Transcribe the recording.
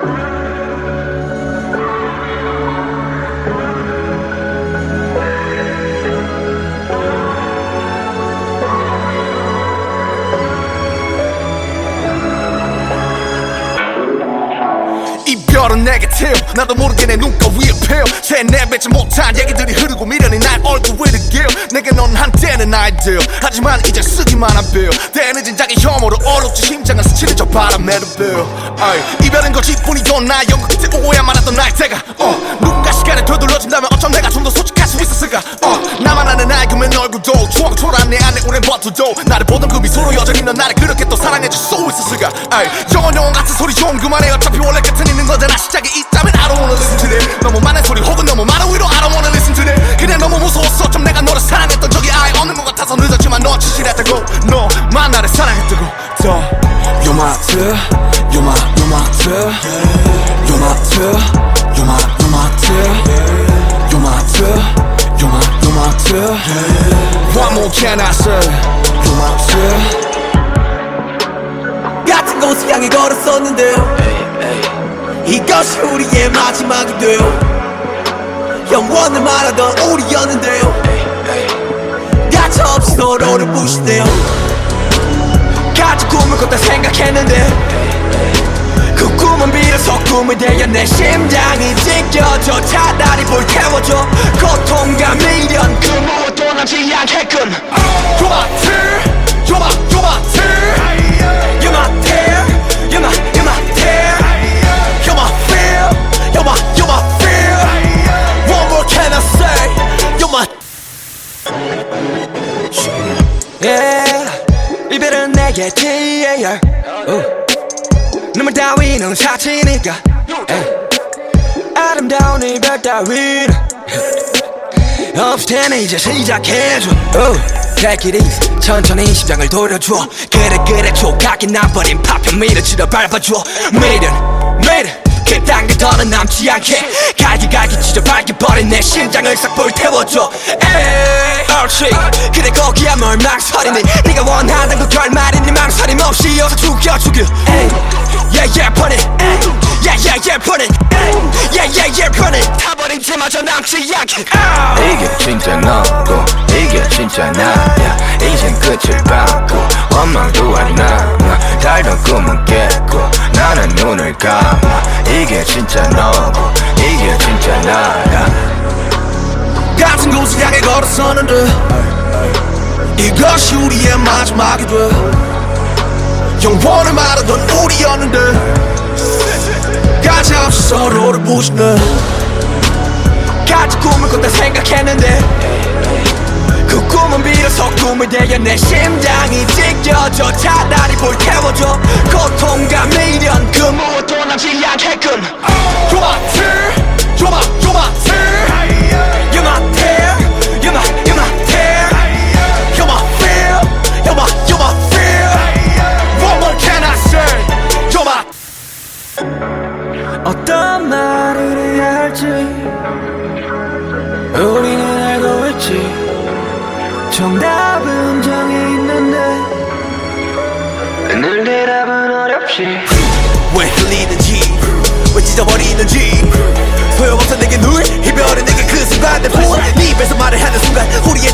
Thank you. 태워 나도 모르게 내 눈가 위에 펴 새내뱉지 못한 얘기들이 흐르고 미련이 날 얼굴 위를 기어 내게 넌 한때는 아이디어 하지만 이제 쓰기만 한 빌 때늦은 자기 혐오로 얼룩지 심장을 스치는 저 바람에도 빌 이별은 거짓뿐이던 나 영국 끝에 오야 말았던 나의 때가 어, 누군가 시간을 되돌려준다면 어쩜 내가 좀 더 솔직할 수 있었을까 어, 나만 아는 알금의 얼굴도 추억 초라한 내 안에 오랜 버튼도 나를 보던 그 미소로 여전히 넌 나를 그렇게 또 사랑해줄 수 있었을까 아이, 영원 영원 같은 소리 좀 그만해 어차피 원래 너 지질했다고 너만 나를 사랑했다고 더 You're my two, you're my, you're my two You're my two, you're my, you're my two You're my two, you're my, you're my two What more can I say You're my two 같은 곳을 향해 걸었었는데 이것이 우리의 마지막이 돼요 영원을 말하던 우리였는데요 가차없이 서로를 부시네요. 같이 꿈을 꿨다 생각했는데 그 꿈은 비로소 꿈이 되어 내 심장이 찢겨져 차라리 불태워줘 고통과 미련 그 무엇도 남지 my, you're my tear 이별은 내게 TAR 눈물 따위는 사치니까. yeah. 아름다운 이별 따위는 없을 이제 시작해줘. Take it easy 천천히 심장을 돌려줘 그래 그래 조각이 나버린 파편 밀어치러 밟아줘 미련 그딴 게 더는 남지 않게 갈기갈기 찢어 밝혀버린 내 심장을 싹 불 태워줘. 에이 옳지 그래 거기야 뭘 망설이니 네가 원하던 그 결말이니 망설임 없이 어서 죽여 죽여. Yeah yeah put it. Yeah yeah yeah put it. Yeah yeah yeah put it. 타버린 채마저 남지 않게 oh. 이게 진짜 너고 이게 진짜 나야. 이젠 끝을 밟고 원망도 안 남아. 달던 꿈은 깼고 나는 눈을 감아. 이게 진짜 너고 이게 진짜 나야. 같은 곳을 향해 걸었었는데 이것이 우리의 마지막이 돼 영원을 말하던 우리였는데. 가차없이 서로를 부시네 같이 꿈을 꿨다 생각했는데. 그 꿈은 비로소 꿈이 되어 내 심장이 찢겨져 차라리 불태워줘 고통과 미련 그 무엇도 남지 않겠군 왜 흘리는지 왜 찢어버리는지. 소용없어 내게 누 이별은 내게 그 순간 내 부어 네 입에서 말을 하는 순간 우리의